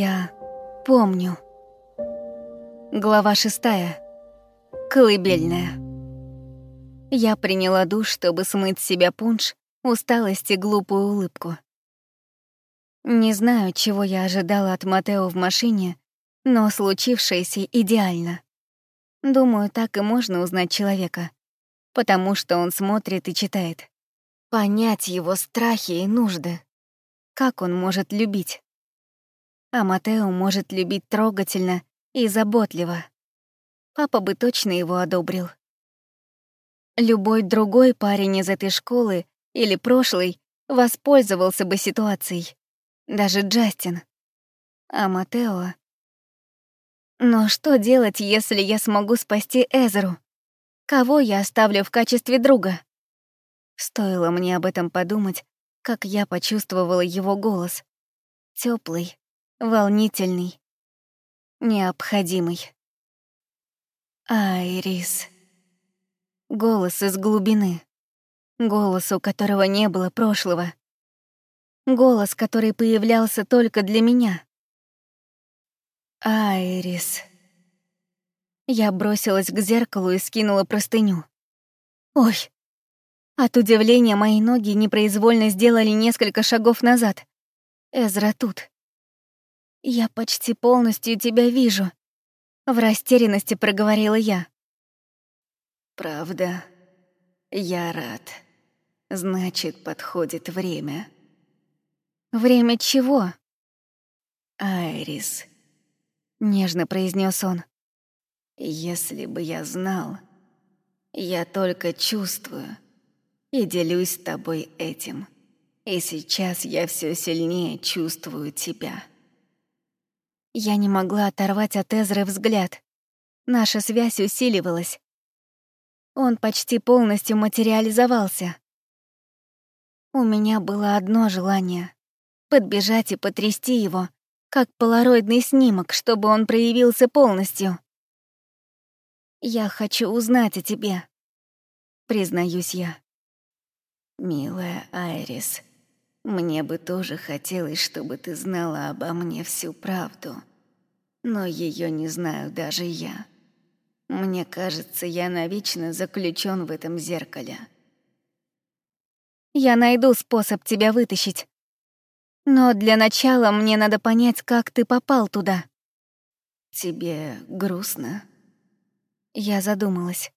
Я помню. Глава шестая. Колыбельная. Я приняла душ, чтобы смыть с себя пунш, усталость и глупую улыбку. Не знаю, чего я ожидала от Матео в машине, но случившееся идеально. Думаю, так и можно узнать человека, потому что он смотрит и читает. Понять его страхи и нужды. Как он может любить? А Матео может любить трогательно и заботливо. Папа бы точно его одобрил. Любой другой парень из этой школы или прошлый воспользовался бы ситуацией. Даже Джастин. А Матео... Но что делать, если я смогу спасти Эзеру? Кого я оставлю в качестве друга? Стоило мне об этом подумать, как я почувствовала его голос. теплый, волнительный, необходимый. Айрис. Голос из глубины. Голос, у которого не было прошлого. Голос, который появлялся только для меня. Айрис. Я бросилась к зеркалу и скинула простыню. Ой, от удивления мои ноги непроизвольно сделали несколько шагов назад. Эзра тут. «Я почти полностью тебя вижу», — в растерянности проговорила я. «Правда? Я рад. Значит, подходит время». «Время чего?» «Айрис», — нежно произнес он. «Если бы я знал, я только чувствую» и делюсь с тобой этим. И сейчас я все сильнее чувствую тебя. Я не могла оторвать от Эзры взгляд. Наша связь усиливалась. Он почти полностью материализовался. У меня было одно желание — подбежать и потрясти его, как полароидный снимок, чтобы он проявился полностью. «Я хочу узнать о тебе», — признаюсь я. «Милая Айрис, мне бы тоже хотелось, чтобы ты знала обо мне всю правду, но ее не знаю даже я. Мне кажется, я навечно заключен в этом зеркале». «Я найду способ тебя вытащить. Но для начала мне надо понять, как ты попал туда». «Тебе грустно?» Я задумалась.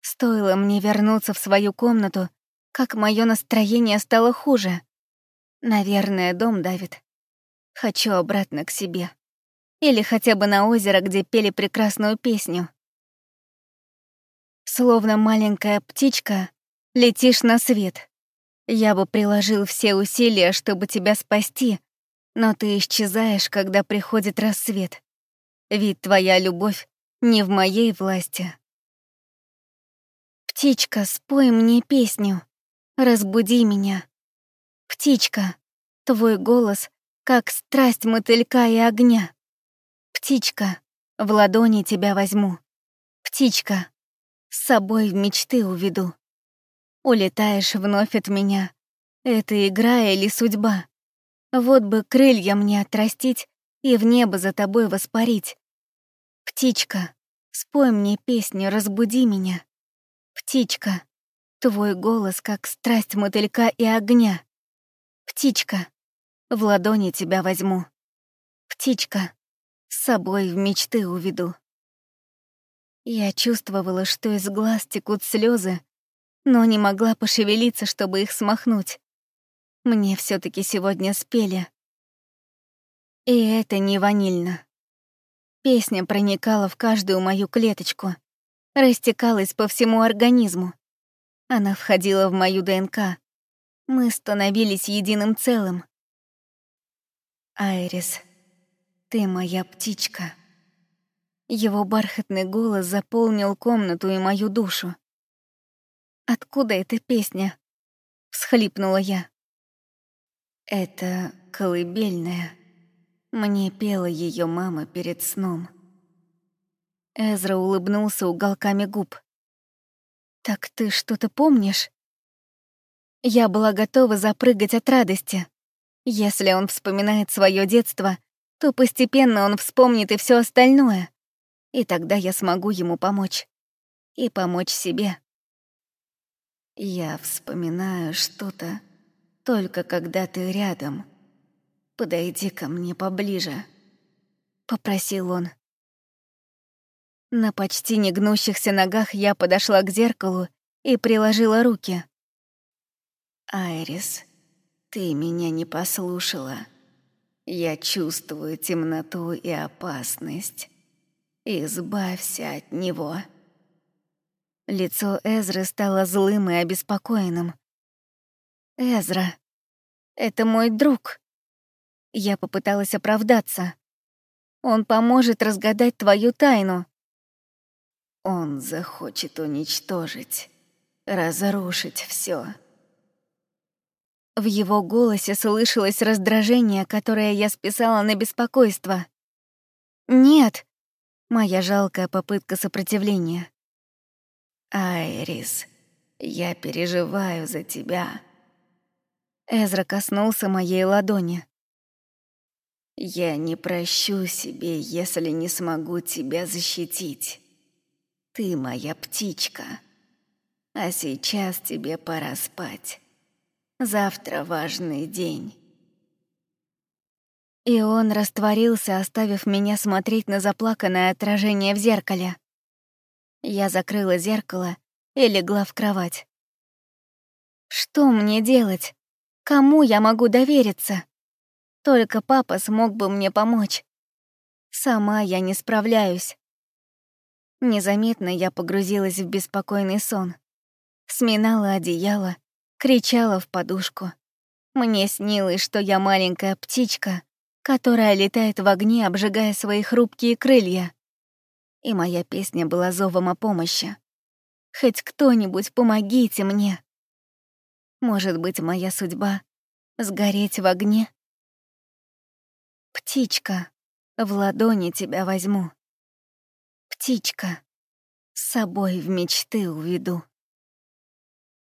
Стоило мне вернуться в свою комнату, как мое настроение стало хуже. Наверное, дом давит. Хочу обратно к себе. Или хотя бы на озеро, где пели прекрасную песню. Словно маленькая птичка, летишь на свет. Я бы приложил все усилия, чтобы тебя спасти, но ты исчезаешь, когда приходит рассвет. Ведь твоя любовь не в моей власти. Птичка, спой мне песню. Разбуди меня. Птичка, твой голос, как страсть мотылька и огня. Птичка, в ладони тебя возьму. Птичка, с собой в мечты уведу. Улетаешь вновь от меня. Это игра или судьба? Вот бы крылья мне отрастить и в небо за тобой воспарить. Птичка, спой мне песню, разбуди меня. Птичка, Твой голос, как страсть мотылька и огня. Птичка, в ладони тебя возьму. Птичка, с собой в мечты уведу. Я чувствовала, что из глаз текут слезы, но не могла пошевелиться, чтобы их смахнуть. Мне все таки сегодня спели. И это не ванильно. Песня проникала в каждую мою клеточку, растекалась по всему организму. Она входила в мою ДНК. Мы становились единым целым. Айрис, ты моя птичка. Его бархатный голос заполнил комнату и мою душу. «Откуда эта песня?» — всхлипнула я. «Это колыбельная. Мне пела ее мама перед сном». Эзра улыбнулся уголками губ. «Так ты что-то помнишь?» Я была готова запрыгать от радости. Если он вспоминает свое детство, то постепенно он вспомнит и все остальное. И тогда я смогу ему помочь. И помочь себе. Я вспоминаю что-то только когда ты рядом. Подойди ко мне поближе, попросил он. На почти не гнущихся ногах я подошла к зеркалу и приложила руки. Айрис, ты меня не послушала. Я чувствую темноту и опасность. Избавься от него. Лицо Эзры стало злым и обеспокоенным. «Эзра, это мой друг». Я попыталась оправдаться. «Он поможет разгадать твою тайну». «Он захочет уничтожить, разрушить все. В его голосе слышалось раздражение, которое я списала на беспокойство. «Нет!» — моя жалкая попытка сопротивления. «Айрис, я переживаю за тебя». Эзра коснулся моей ладони. «Я не прощу себе, если не смогу тебя защитить. Ты моя птичка. А сейчас тебе пора спать. Завтра важный день». И он растворился, оставив меня смотреть на заплаканное отражение в зеркале. Я закрыла зеркало и легла в кровать. Что мне делать? Кому я могу довериться? Только папа смог бы мне помочь. Сама я не справляюсь. Незаметно я погрузилась в беспокойный сон. Сминала одеяло, кричала в подушку. Мне снилось, что я маленькая птичка, которая летает в огне, обжигая свои хрупкие крылья и моя песня была зовом о помощи. Хоть кто-нибудь помогите мне. Может быть, моя судьба — сгореть в огне? Птичка, в ладони тебя возьму. Птичка, с собой в мечты уведу.